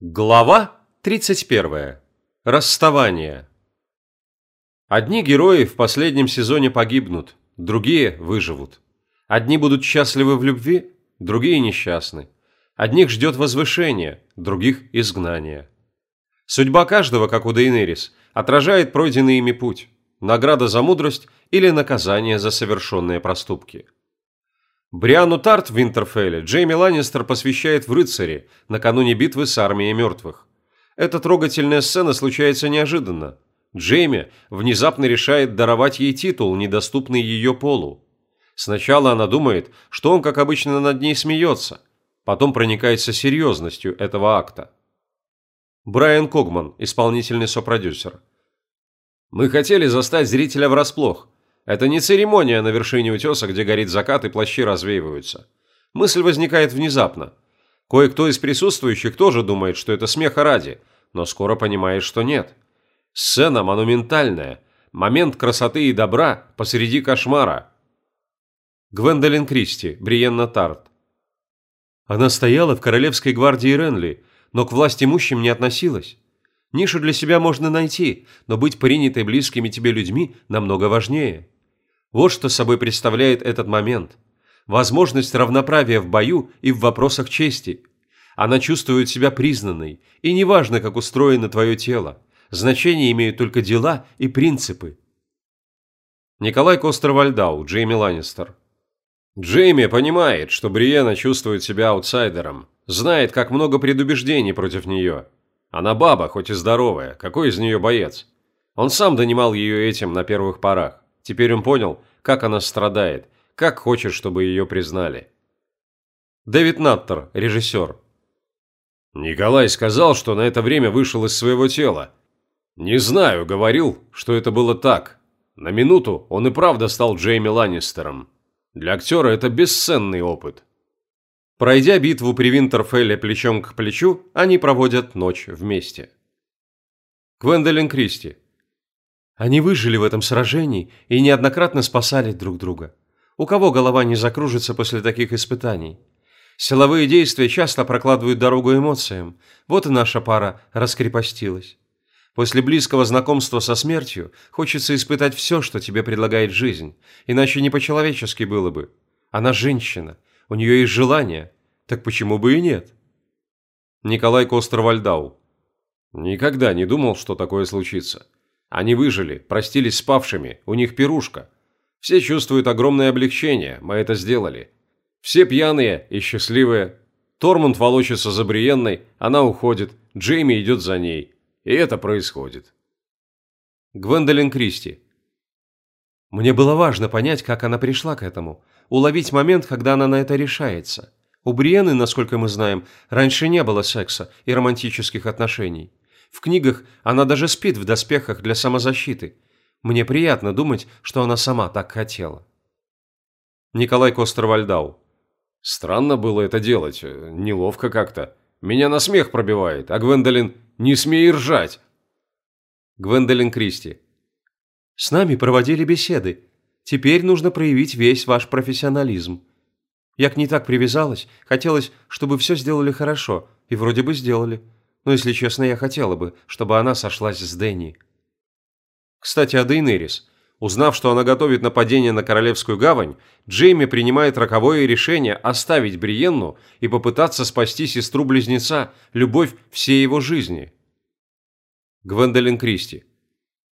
Глава 31. Расставание. Одни герои в последнем сезоне погибнут, другие выживут. Одни будут счастливы в любви, другие несчастны. Одних ждет возвышение, других – изгнание. Судьба каждого, как у Дейнерис, отражает пройденный ими путь, награда за мудрость или наказание за совершенные проступки – Бриану Тарт в Винтерфелле Джейми Ланнистер посвящает в рыцари накануне битвы с армией мертвых. Эта трогательная сцена случается неожиданно. Джейми внезапно решает даровать ей титул, недоступный ее полу. Сначала она думает, что он, как обычно, над ней смеется. Потом проникается серьезностью этого акта. Брайан Когман, исполнительный сопродюсер. «Мы хотели застать зрителя врасплох, это не церемония на вершине утеса, где горит закат и плащи развеиваются. Мысль возникает внезапно. Кое-кто из присутствующих тоже думает, что это смеха ради, но скоро понимает, что нет. Сцена монументальная. Момент красоты и добра посреди кошмара. Гвендолин Кристи, Бриенна Тарт. Она стояла в королевской гвардии Ренли, но к власть имущим не относилась. Нишу для себя можно найти, но быть принятой близкими тебе людьми намного важнее. Вот что собой представляет этот момент. Возможность равноправия в бою и в вопросах чести. Она чувствует себя признанной, и неважно, как устроено твое тело. Значение имеют только дела и принципы. Николай Костер-Вальдау, Джейми Ланнистер. Джейми понимает, что Бриена чувствует себя аутсайдером, знает, как много предубеждений против нее. Она баба, хоть и здоровая, какой из нее боец? Он сам донимал ее этим на первых порах. Теперь он понял, как она страдает, как хочет, чтобы ее признали. Дэвид Наттер, режиссер. Николай сказал, что на это время вышел из своего тела. Не знаю, говорил, что это было так. На минуту он и правда стал Джейми Ланнистером. Для актера это бесценный опыт. Пройдя битву при Винтерфелле плечом к плечу, они проводят ночь вместе. Гвендолин Кристи, они выжили в этом сражении и неоднократно спасали друг друга. У кого голова не закружится после таких испытаний? Силовые действия часто прокладывают дорогу эмоциям. Вот и наша пара раскрепостилась. После близкого знакомства со смертью хочется испытать все, что тебе предлагает жизнь, иначе не по-человечески было бы. Она женщина, у нее есть желание, так почему бы и нет? Николай Костер-Вальдау. Никогда не думал, что такое случится. Они выжили, простились с павшими, у них пирушка. Все чувствуют огромное облегчение, мы это сделали. Все пьяные и счастливые. Тормунд волочится за Бриенной, она уходит, Джейми идет за ней. И это происходит. Гвендолин Кристи. Мне было важно понять, как она пришла к этому, уловить момент, когда она на это решается. У Бриены, насколько мы знаем, раньше не было секса и романтических отношений. В книгах она даже спит в доспехах для самозащиты. Мне приятно думать, что она сама так хотела. Николай Костер-Вальдау. Странно было это делать, неловко как-то. Меня на смех пробивает, а Гвендолин «не смей ржать». Гвендолин Кристи. С нами проводили беседы. Теперь нужно проявить весь ваш профессионализм. Я к ней так привязалась, хотелось, чтобы все сделали хорошо, и вроде бы сделали. Но, если честно, я хотела бы, чтобы она сошлась с Дэнни. Кстати, о Дейнерис. Узнав, что она готовит нападение на Королевскую гавань, Джейми принимает роковое решение оставить Бриенну и попытаться спасти сестру-близнеца, любовь всей его жизни. Гвендолин Кристи.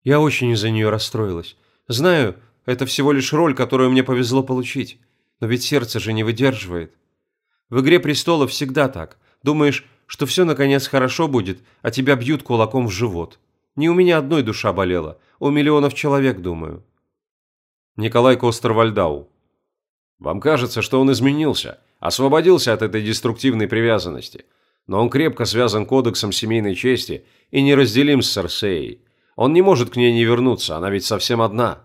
Я очень из-за нее расстроилась. Знаю, это всего лишь роль, которую мне повезло получить. Но ведь сердце же не выдерживает. В «Игре престолов» всегда так. Думаешь, что все наконец хорошо будет, а тебя бьют кулаком в живот. Не у меня одной душа болела, у миллионов человек, думаю. Николай Костер-Вальдау. Вам кажется, что он изменился, освободился от этой деструктивной привязанности. Но он крепко связан кодексом семейной чести и неразделим с Серсеей. Он не может к ней не вернуться, она ведь совсем одна.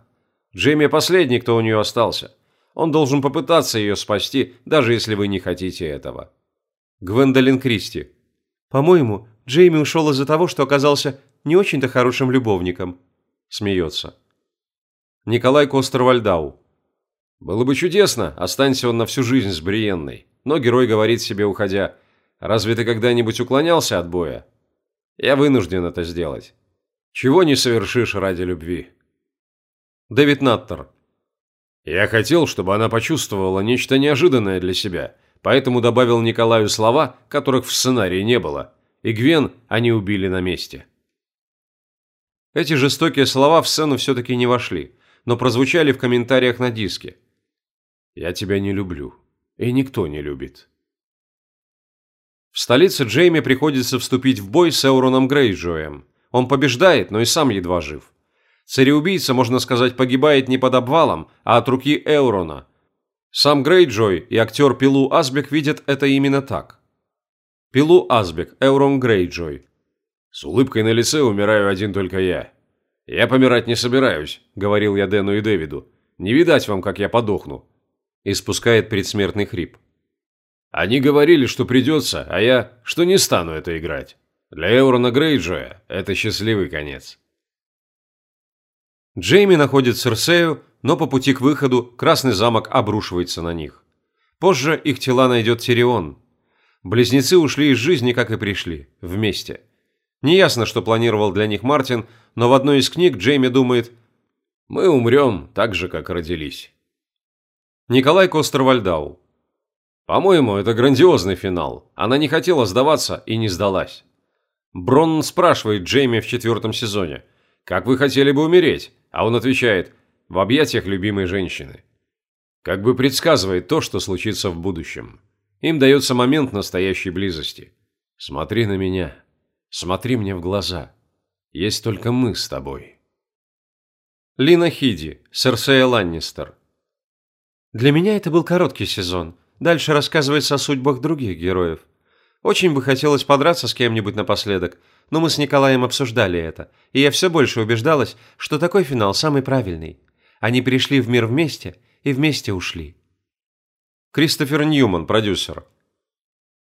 Джейми последний, кто у нее остался. Он должен попытаться ее спасти, даже если вы не хотите этого. Гвендолин Кристи. По-моему, Джейми ушел из-за того, что оказался не очень-то хорошим любовником. Смеется. Николай Костер-Вальдау. Было бы чудесно, останься он на всю жизнь с Бриенной. Но герой говорит себе, уходя, Разве ты когда-нибудь уклонялся от боя? Я вынужден это сделать. Чего не совершишь ради любви? Дэвид Наттер. Я хотел, чтобы она почувствовала нечто неожиданное для себя, поэтому добавил Николаю слова, которых в сценарии не было. И Гвен они убили на месте. Эти жестокие слова в сцену все-таки не вошли, но прозвучали в комментариях на диске. «Я тебя не люблю, и никто не любит». В столице Джейми приходится вступить в бой с Эуроном Грейджоем. Он побеждает, но и сам едва жив. Цареубийца, можно сказать, погибает не под обвалом, а от руки Эурона. Сам Грейджой и актер Пилу Асбек видят это именно так. Пилу Асбек, Эурон Грейджой. С улыбкой на лице умираю один только я. Я помирать не собираюсь, говорил я Дэну и Дэвиду. Не видать вам, как я подохну. И спускает предсмертный хрип. Они говорили, что придется, а я, что не стану это играть. Для Эурона Грейджоя это счастливый конец. Джейми находит Серсею, но по пути к выходу Красный замок обрушивается на них. Позже их тела найдет Тирион. Близнецы ушли из жизни, как и пришли, вместе. Неясно, что планировал для них Мартин, но в одной из книг Джейми думает «Мы умрем так же, как родились». Николай Костер-Вальдау по-моему, это грандиозный финал. Она не хотела сдаваться и не сдалась. Бронн спрашивает Джейми в четвертом сезоне, «Как вы хотели бы умереть?» А он отвечает, «В объятиях любимой женщины». Как бы предсказывает то, что случится в будущем. Им дается момент настоящей близости. «Смотри на меня. Смотри мне в глаза. Есть только мы с тобой». Лина Хиди, Серсея Ланнистер. Для меня это был короткий сезон – Дальше рассказывается о судьбах других героев. Очень бы хотелось подраться с кем-нибудь напоследок, но мы с Николаем обсуждали это, и я все больше убеждалась, что такой финал самый правильный. Они пришли в мир вместе и вместе ушли. Кристофер Ньюман, продюсер.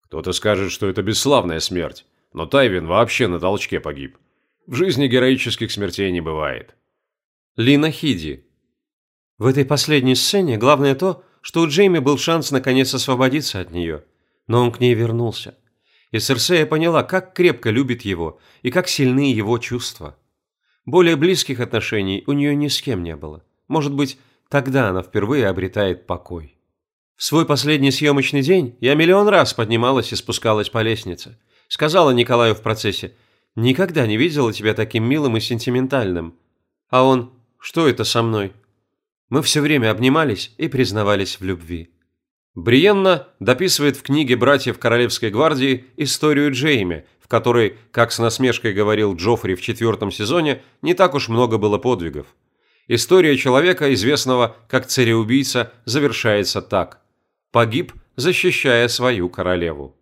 Кто-то скажет, что это бесславная смерть, но Тайвин вообще на толчке погиб. В жизни героических смертей не бывает. Лина Хиди. В этой последней сцене главное то, что у Джейми был шанс наконец освободиться от нее, но он к ней вернулся. И Серсея поняла, как крепко любит его и как сильны его чувства. Более близких отношений у нее ни с кем не было. Может быть, тогда она впервые обретает покой. В свой последний съемочный день я миллион раз поднималась и спускалась по лестнице. Сказала Николаю в процессе, «Никогда не видела тебя таким милым и сентиментальным». А он, «Что это со мной?» Мы все время обнимались и признавались в любви. Бриенна дописывает в книге «Братьев Королевской гвардии» историю Джейми, в которой, как с насмешкой говорил Джоффри в четвертом сезоне, не так уж много было подвигов. История человека, известного как цареубийца, завершается так. Погиб, защищая свою королеву.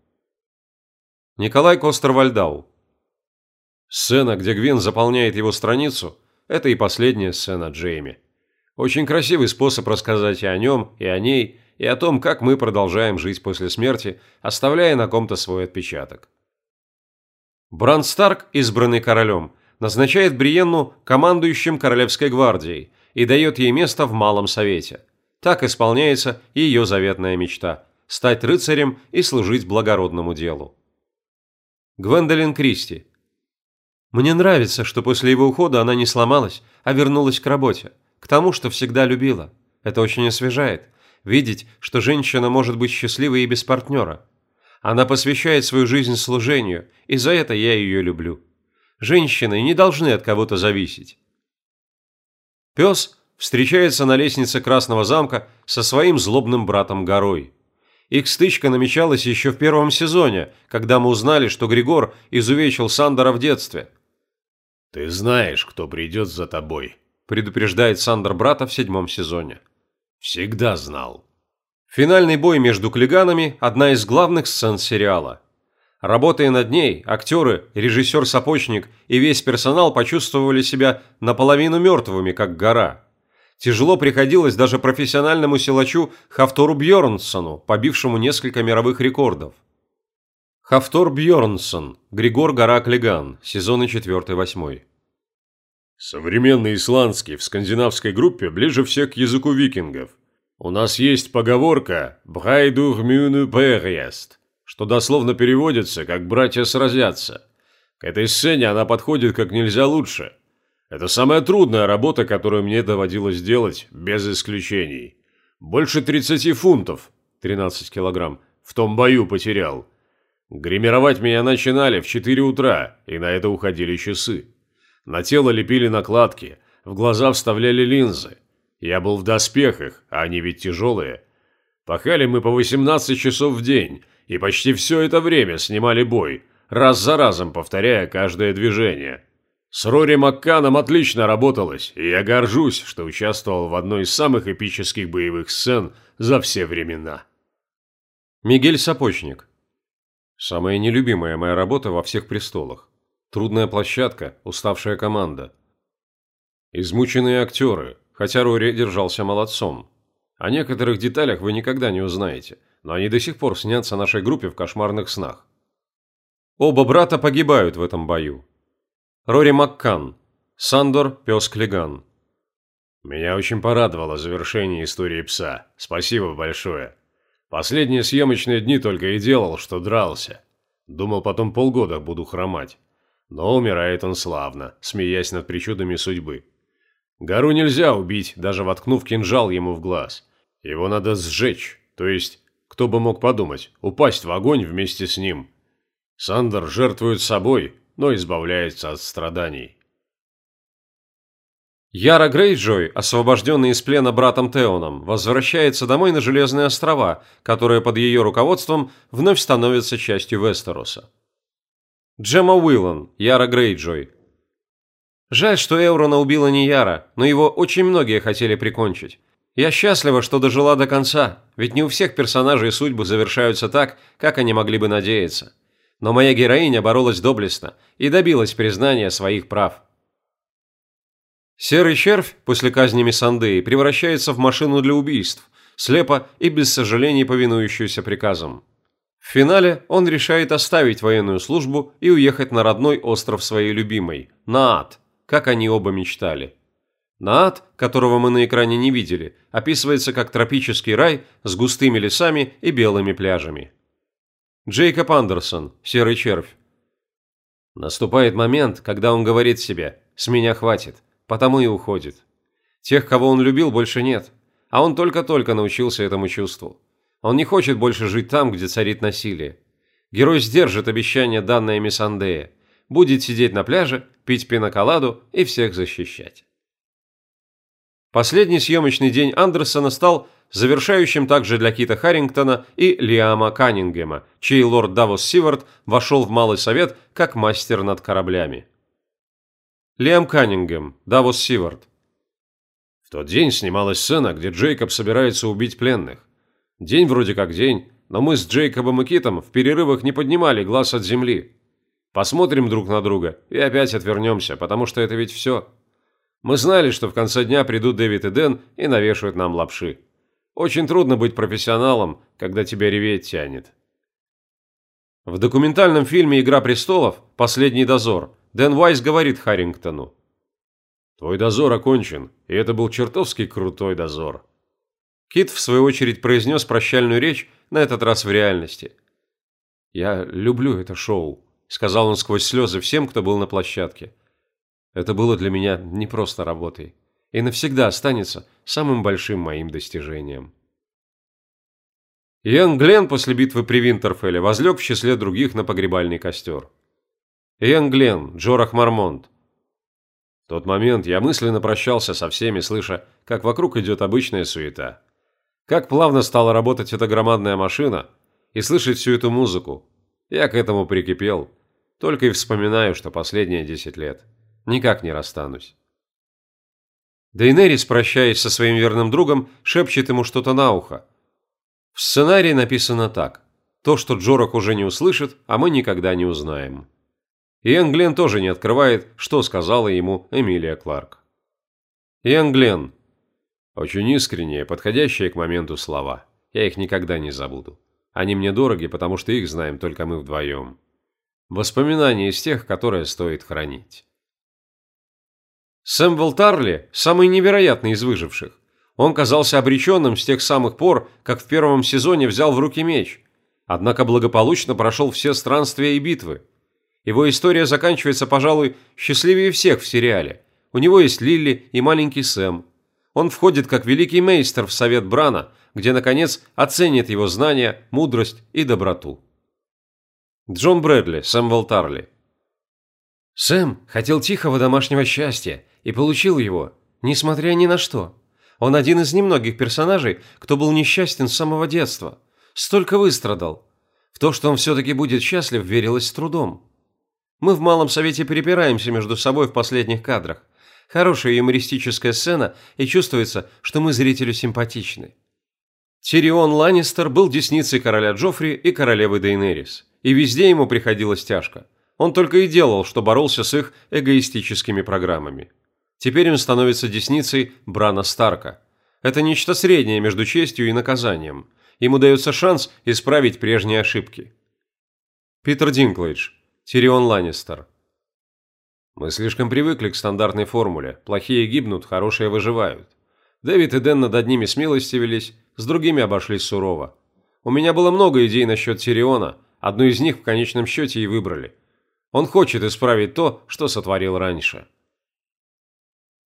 Николай Костер-Вальдау Сцена, где Гвен заполняет его страницу, это и последняя сцена Джейми. Очень красивый способ рассказать и о нем, и о ней, и о том, как мы продолжаем жить после смерти, оставляя на ком-то свой отпечаток. Бран Старк, избранный королем, назначает Бриенну командующим Королевской гвардией и дает ей место в Малом Совете. Так исполняется ее заветная мечта – стать рыцарем и служить благородному делу. Гвендолин Кристи. Мне нравится, что после его ухода она не сломалась, а вернулась к работе к тому, что всегда любила. Это очень освежает. Видеть, что женщина может быть счастливой и без партнера. Она посвящает свою жизнь служению, и за это я ее люблю. Женщины не должны от кого-то зависеть. Пес встречается на лестнице Красного замка со своим злобным братом Горой. Их стычка намечалась еще в первом сезоне, когда мы узнали, что Григор изувечил Сандера в детстве. «Ты знаешь, кто придет за тобой», предупреждает Сандер брата в седьмом сезоне. Всегда знал. Финальный бой между клиганами – одна из главных сцен сериала. Работая над ней, актеры, режиссер-сапочник и весь персонал почувствовали себя наполовину мертвыми, как гора. Тяжело приходилось даже профессиональному силачу Хафтору Бьернсону, побившему несколько мировых рекордов. Хафтор Бьернсон, Григор Гора Клиган, сезоны 4-8. Современный исландский в скандинавской группе ближе всех к языку викингов. У нас есть поговорка «Брайдур мюну перест», что дословно переводится как «братья сразятся». К этой сцене она подходит как нельзя лучше. Это самая трудная работа, которую мне доводилось делать, без исключений. Больше 30 фунтов, 13 килограмм, в том бою потерял. Гримировать меня начинали в 4 утра, и на это уходили часы. На тело лепили накладки, в глаза вставляли линзы. Я был в доспехах, а они ведь тяжелые. Пахали мы по 18 часов в день, и почти все это время снимали бой, раз за разом повторяя каждое движение. С Рори Макканом отлично работалось, и я горжусь, что участвовал в одной из самых эпических боевых сцен за все времена. Мигель Сапочник. Самая нелюбимая моя работа во всех престолах. Трудная площадка, уставшая команда. Измученные актеры, хотя Рори держался молодцом. О некоторых деталях вы никогда не узнаете – но они до сих пор снятся нашей группе в кошмарных снах. Оба брата погибают в этом бою. Рори Маккан, Сандор Пес Клиган. Меня очень порадовало завершение истории пса. Спасибо большое. Последние съемочные дни только и делал, что дрался. Думал, потом полгода буду хромать. Но умирает он славно, смеясь над причудами судьбы. Гору нельзя убить, даже воткнув кинжал ему в глаз. Его надо сжечь, то есть кто бы мог подумать, упасть в огонь вместе с ним. Сандер жертвует собой, но избавляется от страданий. Яра Грейджой, освобожденный из плена братом Теоном, возвращается домой на Железные острова, которые под ее руководством вновь становятся частью Вестероса. Джема Уиллан, Яра Грейджой. Жаль, что Эурона убила не Яра, но его очень многие хотели прикончить. Я счастлива, что дожила до конца, ведь не у всех персонажей судьбы завершаются так, как они могли бы надеяться. Но моя героиня боролась доблестно и добилась признания своих прав. Серый червь после казни Миссандеи превращается в машину для убийств, слепо и без сожалений повинующуюся приказам. В финале он решает оставить военную службу и уехать на родной остров своей любимой, на ад, как они оба мечтали. Наат, которого мы на экране не видели, описывается как тропический рай с густыми лесами и белыми пляжами. Джейкоб Андерсон, Серый червь. Наступает момент, когда он говорит себе «с меня хватит», потому и уходит. Тех, кого он любил, больше нет, а он только-только научился этому чувству. Он не хочет больше жить там, где царит насилие. Герой сдержит обещание, данное Миссандея. Будет сидеть на пляже, пить пиноколаду и всех защищать. Последний съемочный день Андерсона стал завершающим также для Кита Харрингтона и Лиама Каннингема, чей лорд Давос Сивард вошел в Малый Совет как мастер над кораблями. Лиам Каннингем, Давос Сивард. В тот день снималась сцена, где Джейкоб собирается убить пленных. День вроде как день, но мы с Джейкобом и Китом в перерывах не поднимали глаз от земли. Посмотрим друг на друга и опять отвернемся, потому что это ведь все. Мы знали, что в конце дня придут Дэвид и Дэн и навешают нам лапши. Очень трудно быть профессионалом, когда тебя реветь тянет. В документальном фильме «Игра престолов. Последний дозор» Дэн Уайс говорит Харрингтону. «Твой дозор окончен, и это был чертовски крутой дозор». Кит, в свою очередь, произнес прощальную речь, на этот раз в реальности. «Я люблю это шоу», – сказал он сквозь слезы всем, кто был на площадке. Это было для меня не просто работой и навсегда останется самым большим моим достижением. Иэн Глен после битвы при Винтерфелле возлег в числе других на погребальный костер. Иэн Глен, Джорах Мармонт. В тот момент я мысленно прощался со всеми, слыша, как вокруг идет обычная суета. Как плавно стала работать эта громадная машина, и слышать всю эту музыку. Я к этому прикипел, только и вспоминаю, что последние десять лет. Никак не расстанусь. Дейнерис, прощаясь со своим верным другом, шепчет ему что-то на ухо. В сценарии написано так. То, что Джорах уже не услышит, а мы никогда не узнаем. И Энглен тоже не открывает, что сказала ему Эмилия Кларк. И Энглен. Очень искренние, подходящие к моменту слова. Я их никогда не забуду. Они мне дороги, потому что их знаем только мы вдвоем. Воспоминания из тех, которые стоит хранить. Сэмвел Тарли – самый невероятный из выживших. Он казался обреченным с тех самых пор, как в первом сезоне взял в руки меч. Однако благополучно прошел все странствия и битвы. Его история заканчивается, пожалуй, счастливее всех в сериале. У него есть Лилли и маленький Сэм. Он входит как великий мейстер в совет Брана, где, наконец, оценит его знания, мудрость и доброту. Джон Брэдли, Сэм Волтарли. Сэм хотел тихого домашнего счастья и получил его, несмотря ни на что. Он один из немногих персонажей, кто был несчастен с самого детства. Столько выстрадал. В то, что он все-таки будет счастлив, верилось с трудом. Мы в Малом Совете перепираемся между собой в последних кадрах. Хорошая юмористическая сцена, и чувствуется, что мы зрителю симпатичны. Тирион Ланнистер был десницей короля Джоффри и королевы Дейнерис, и везде ему приходилось тяжко. Он только и делал, что боролся с их эгоистическими программами. Теперь он становится десницей Брана Старка. Это нечто среднее между честью и наказанием. Ему дается шанс исправить прежние ошибки. Питер Динклейдж, Тирион Ланнистер. Мы слишком привыкли к стандартной формуле. Плохие гибнут, хорошие выживают. Дэвид и Дэн над одними смилостивились, с другими обошлись сурово. У меня было много идей насчет Тириона, одну из них в конечном счете и выбрали. Он хочет исправить то, что сотворил раньше.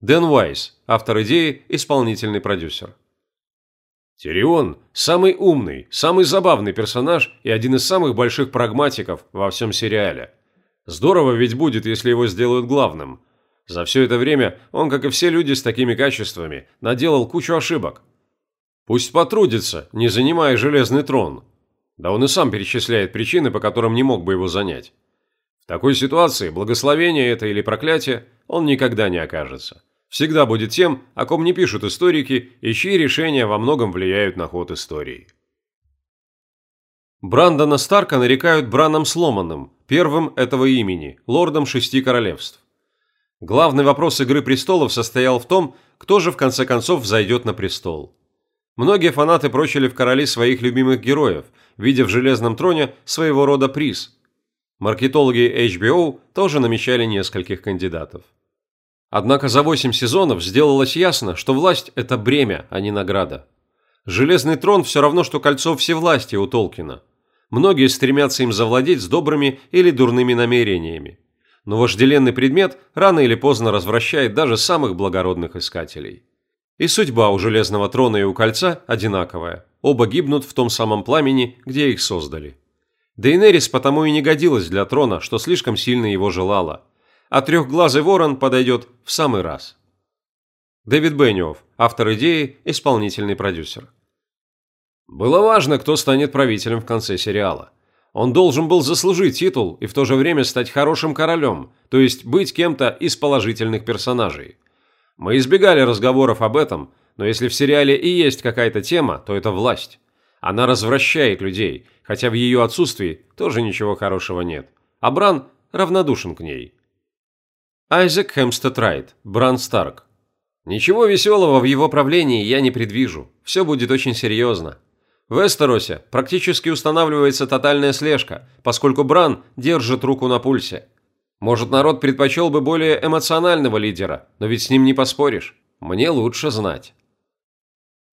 Дэн Уайс, автор идеи, исполнительный продюсер. Тирион – самый умный, самый забавный персонаж и один из самых больших прагматиков во всем сериале. Здорово ведь будет, если его сделают главным. За все это время он, как и все люди с такими качествами, наделал кучу ошибок. Пусть потрудится, не занимая железный трон. Да он и сам перечисляет причины, по которым не мог бы его занять. В такой ситуации, благословение это или проклятие, он никогда не окажется всегда будет тем, о ком не пишут историки и чьи решения во многом влияют на ход истории. Брандона Старка нарекают Браном Сломанным, первым этого имени, лордом шести королевств. Главный вопрос «Игры престолов» состоял в том, кто же в конце концов взойдет на престол. Многие фанаты прочили в короли своих любимых героев, видя в «Железном троне» своего рода приз. Маркетологи HBO тоже намечали нескольких кандидатов. Однако за восемь сезонов сделалось ясно, что власть – это бремя, а не награда. Железный трон все равно, что кольцо всевластия у Толкина. Многие стремятся им завладеть с добрыми или дурными намерениями. Но вожделенный предмет рано или поздно развращает даже самых благородных искателей. И судьба у Железного трона и у кольца одинаковая. Оба гибнут в том самом пламени, где их создали. Дейнерис потому и не годилась для трона, что слишком сильно его желала – а трехглазый ворон подойдет в самый раз. Дэвид Бенниофф, автор идеи, исполнительный продюсер. Было важно, кто станет правителем в конце сериала. Он должен был заслужить титул и в то же время стать хорошим королем, то есть быть кем-то из положительных персонажей. Мы избегали разговоров об этом, но если в сериале и есть какая-то тема, то это власть. Она развращает людей, хотя в ее отсутствии тоже ничего хорошего нет. А Бран равнодушен к ней. Айзек Хемстед Райт, Бран Старк. Ничего веселого в его правлении я не предвижу. Все будет очень серьезно. В Эстеросе практически устанавливается тотальная слежка, поскольку Бран держит руку на пульсе. Может, народ предпочел бы более эмоционального лидера, но ведь с ним не поспоришь. Мне лучше знать.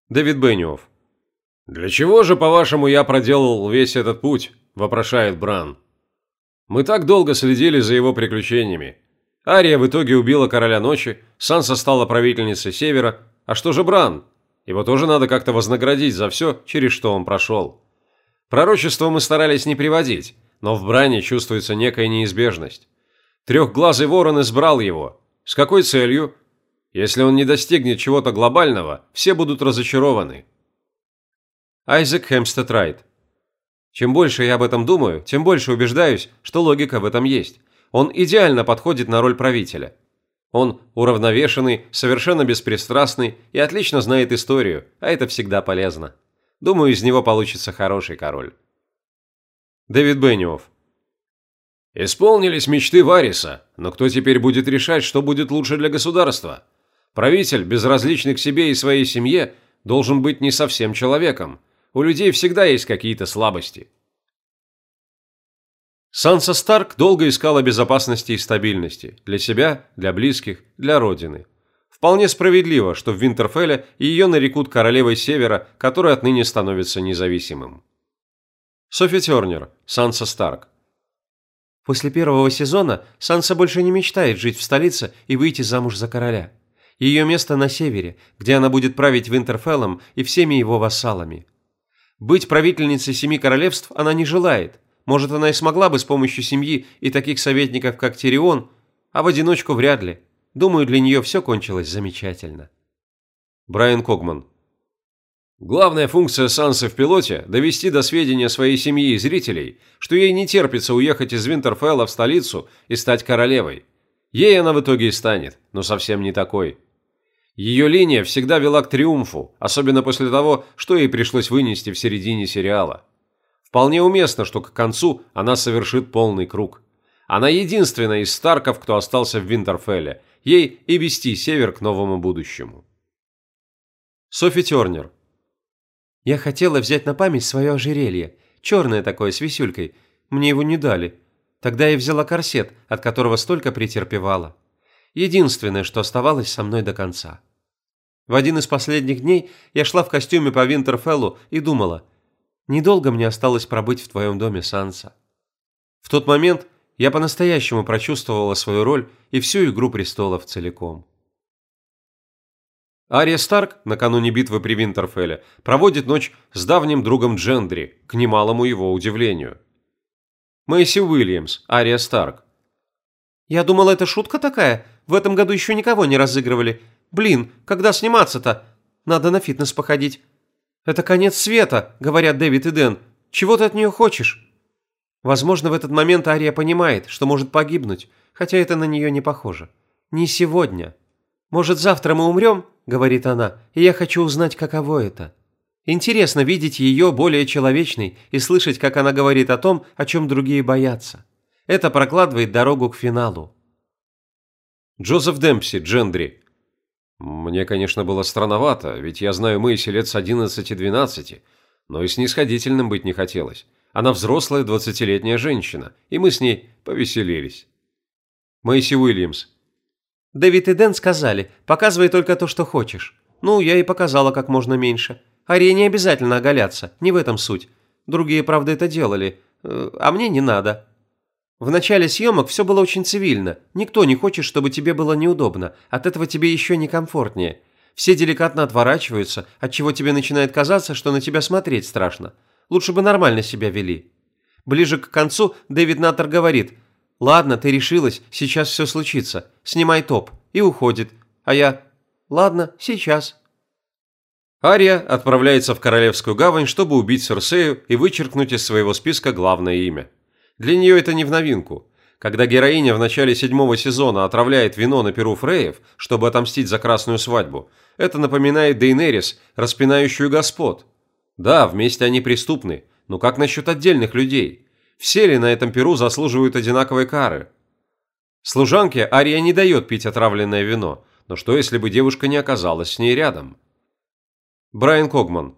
Дэвид Бенниофф. «Для чего же, по-вашему, я проделал весь этот путь?» – вопрошает Бран. «Мы так долго следили за его приключениями. Ария в итоге убила короля ночи, Санса стала правительницей Севера. А что же Бран? Его тоже надо как-то вознаградить за все, через что он прошел. Пророчество мы старались не приводить, но в Бране чувствуется некая неизбежность. Трехглазый ворон избрал его. С какой целью? Если он не достигнет чего-то глобального, все будут разочарованы. Айзек Хемстед Райт. Чем больше я об этом думаю, тем больше убеждаюсь, что логика в этом есть. Он идеально подходит на роль правителя. Он уравновешенный, совершенно беспристрастный и отлично знает историю, а это всегда полезно. Думаю, из него получится хороший король. Дэвид Бенниофф. Исполнились мечты Вариса, но кто теперь будет решать, что будет лучше для государства? Правитель, безразличный к себе и своей семье, должен быть не совсем человеком. У людей всегда есть какие-то слабости. Санса Старк долго искала безопасности и стабильности для себя, для близких, для родины. Вполне справедливо, что в Винтерфелле ее нарекут королевой Севера, который отныне становится независимым. Софи Тернер, Санса Старк. После первого сезона Санса больше не мечтает жить в столице и выйти замуж за короля. Ее место на севере, где она будет править Винтерфеллом и всеми его вассалами. Быть правительницей семи королевств она не желает. Может, она и смогла бы с помощью семьи и таких советников, как Тирион, а в одиночку вряд ли. Думаю, для нее все кончилось замечательно. Брайан Когман. Главная функция Сансы в пилоте – довести до сведения своей семьи и зрителей, что ей не терпится уехать из Винтерфелла в столицу и стать королевой. Ей она в итоге и станет, но совсем не такой. Ее линия всегда вела к триумфу, особенно после того, что ей пришлось вынести в середине сериала. Вполне уместно, что к концу она совершит полный круг. Она единственная из Старков, кто остался в Винтерфелле. Ей и вести Север к новому будущему. Софи Тернер. Я хотела взять на память свое ожерелье. Черное такое, с висюлькой. Мне его не дали. Тогда я взяла корсет, от которого столько претерпевала. Единственное, что оставалось со мной до конца. В один из последних дней я шла в костюме по Винтерфеллу и думала, недолго мне осталось пробыть в твоем доме, Санса. В тот момент я по-настоящему прочувствовала свою роль и всю «Игру престолов» целиком. Ария Старк, накануне битвы при Винтерфелле, проводит ночь с давним другом Джендри, к немалому его удивлению. Мэйси Уильямс, Ария Старк. «Я думала, это шутка такая. В этом году еще никого не разыгрывали. Блин, когда сниматься-то? Надо на фитнес походить. Это конец света, говорят Дэвид и Дэн. Чего ты от нее хочешь?» Возможно, в этот момент Ария понимает, что может погибнуть, хотя это на нее не похоже. Не сегодня. Может, завтра мы умрем, – говорит она, – «и я хочу узнать, каково это». Интересно видеть ее более человечной и слышать, как она говорит о том, о чем другие боятся. Это прокладывает дорогу к финалу. Джозеф Демпси, Джендри. Мне, конечно, было странновато, ведь я знаю Мэйси лет с 11-12, но и снисходительным быть не хотелось. Она взрослая двадцатилетняя женщина, и мы с ней повеселились. Мэйси Уильямс, Дэвид и Дэн сказали, показывай только то, что хочешь. Ну, я и показала как можно меньше. Ария не обязательно оголяться, не в этом суть. Другие, правда, это делали, э, а мне не надо. В начале съемок все было очень цивильно. Никто не хочет, чтобы тебе было неудобно. От этого тебе еще некомфортнее. Все деликатно отворачиваются, отчего тебе начинает казаться, что на тебя смотреть страшно. Лучше бы нормально себя вели. Ближе к концу Дэвид Наттер говорит – «Ладно, ты решилась, сейчас все случится. Снимай топ». И уходит. А я «Ладно, сейчас». Ария отправляется в Королевскую гавань, чтобы убить Серсею и вычеркнуть из своего списка главное имя. Для нее это не в новинку. Когда героиня в начале седьмого сезона отравляет вино на перу Фреев, чтобы отомстить за красную свадьбу, это напоминает Дейнерис, распинающую господ. Да, вместе они преступны, но как насчет отдельных людей? Все ли на этом перу заслуживают одинаковой кары? Служанке Ария не дает пить отравленное вино, но что если бы девушка не оказалась с ней рядом? Брайан Когман.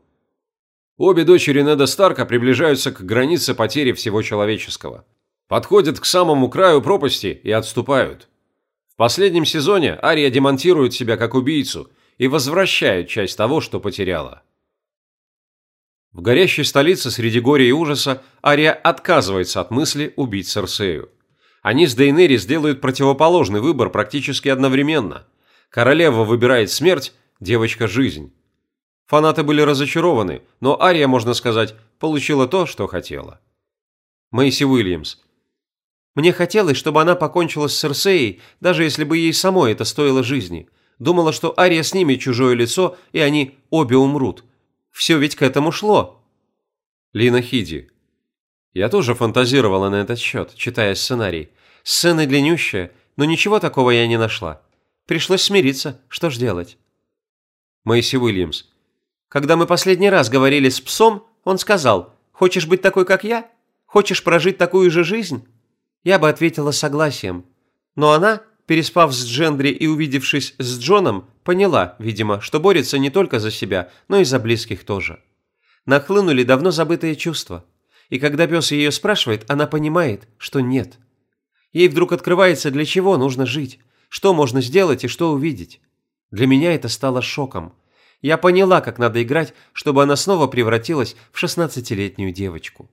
Обе дочери Неда Старка приближаются к границе потери всего человеческого. Подходят к самому краю пропасти и отступают. В последнем сезоне Ария демонтирует себя как убийцу и возвращает часть того, что потеряла. В горящей столице среди горя и ужаса Ария отказывается от мысли убить Серсею. Они с Дейнери сделают противоположный выбор практически одновременно. Королева выбирает смерть, девочка – жизнь. Фанаты были разочарованы, но Ария, можно сказать, получила то, что хотела. Мэйси Уильямс. Мне хотелось, чтобы она покончила с Серсеей, даже если бы ей самой это стоило жизни. Думала, что Ария снимет чужое лицо, и они обе умрут – все ведь к этому шло. Лина Хиди. Я тоже фантазировала на этот счет, читая сценарий. Сцены длиннющая, но ничего такого я не нашла. Пришлось смириться, что ж делать. Мэйси Уильямс. Когда мы последний раз говорили с псом, он сказал, «Хочешь быть такой, как я? Хочешь прожить такую же жизнь?» Я бы ответила согласием. Но она переспав с Джендри и увидевшись с Джоном, поняла, видимо, что борется не только за себя, но и за близких тоже. Нахлынули давно забытые чувства. И когда пес ее спрашивает, она понимает, что нет. Ей вдруг открывается, для чего нужно жить, что можно сделать и что увидеть. Для меня это стало шоком. Я поняла, как надо играть, чтобы она снова превратилась в шестнадцатилетнюю девочку.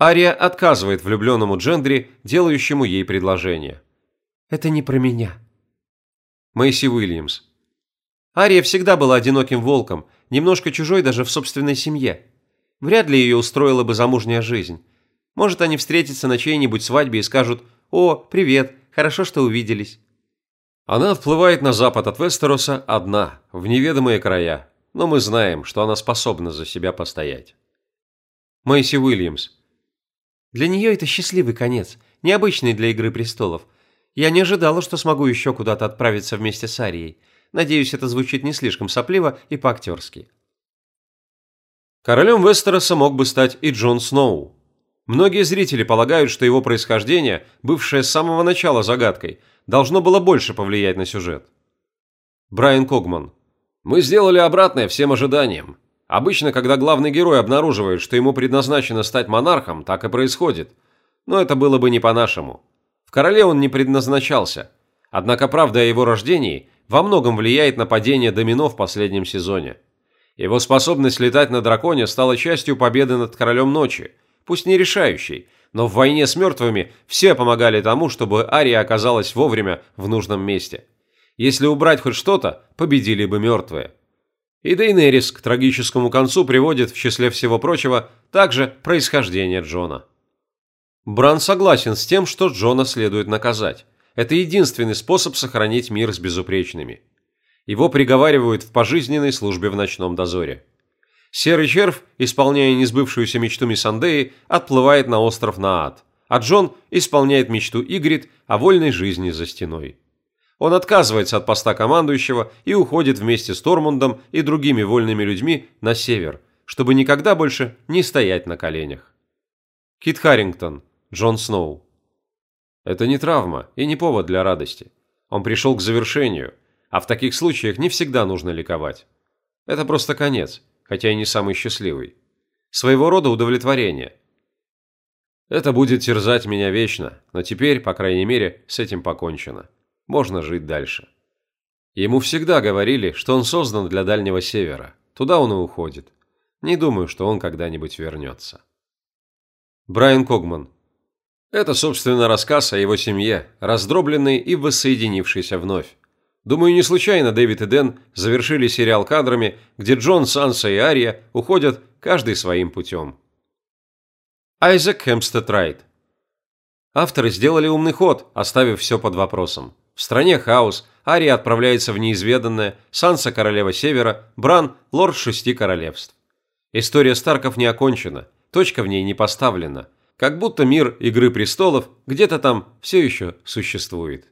Ария отказывает влюбленному Джендри, делающему ей предложение. «Это не про меня». Мэйси Уильямс. Ария всегда была одиноким волком, немножко чужой даже в собственной семье. Вряд ли ее устроила бы замужняя жизнь. Может, они встретятся на чьей-нибудь свадьбе и скажут «О, привет, хорошо, что увиделись». Она отплывает на запад от Вестероса одна, в неведомые края, но мы знаем, что она способна за себя постоять. Мэйси Уильямс. Для нее это счастливый конец, необычный для «Игры престолов». Я не ожидала, что смогу еще куда-то отправиться вместе с Арией. Надеюсь, это звучит не слишком сопливо и по-актерски. Королем Вестероса мог бы стать и Джон Сноу. Многие зрители полагают, что его происхождение, бывшее с самого начала загадкой, должно было больше повлиять на сюжет. Брайан Когман. Мы сделали обратное всем ожиданиям. Обычно, когда главный герой обнаруживает, что ему предназначено стать монархом, так и происходит. Но это было бы не по-нашему. В короле он не предназначался. Однако правда о его рождении во многом влияет на падение домино в последнем сезоне. Его способность летать на драконе стала частью победы над королем ночи, пусть не решающей, но в войне с мертвыми все помогали тому, чтобы Ария оказалась вовремя в нужном месте. Если убрать хоть что-то, победили бы мертвые. И Дейнерис к трагическому концу приводит, в числе всего прочего, также происхождение Джона. Бран согласен с тем, что Джона следует наказать. Это единственный способ сохранить мир с безупречными. Его приговаривают в пожизненной службе в ночном дозоре. Серый червь, исполняя несбывшуюся мечту Миссандеи, отплывает на остров Наат, а Джон исполняет мечту Игрит о вольной жизни за стеной. Он отказывается от поста командующего и уходит вместе с Тормундом и другими вольными людьми на север, чтобы никогда больше не стоять на коленях. Кит Харрингтон, Джон Сноу. Это не травма и не повод для радости. Он пришел к завершению, а в таких случаях не всегда нужно ликовать. Это просто конец, хотя и не самый счастливый. Своего рода удовлетворение. Это будет терзать меня вечно, но теперь, по крайней мере, с этим покончено можно жить дальше. Ему всегда говорили, что он создан для Дальнего Севера. Туда он и уходит. Не думаю, что он когда-нибудь вернется. Брайан Когман. Это, собственно, рассказ о его семье, раздробленный и воссоединившийся вновь. Думаю, не случайно Дэвид и Дэн завершили сериал кадрами, где Джон, Санса и Ария уходят каждый своим путем. Айзек Хемстед Райт. Авторы сделали умный ход, оставив все под вопросом. В стране хаос, Ария отправляется в неизведанное, Санса – королева Севера, Бран – лорд шести королевств. История Старков не окончена, точка в ней не поставлена, как будто мир Игры Престолов где-то там все еще существует.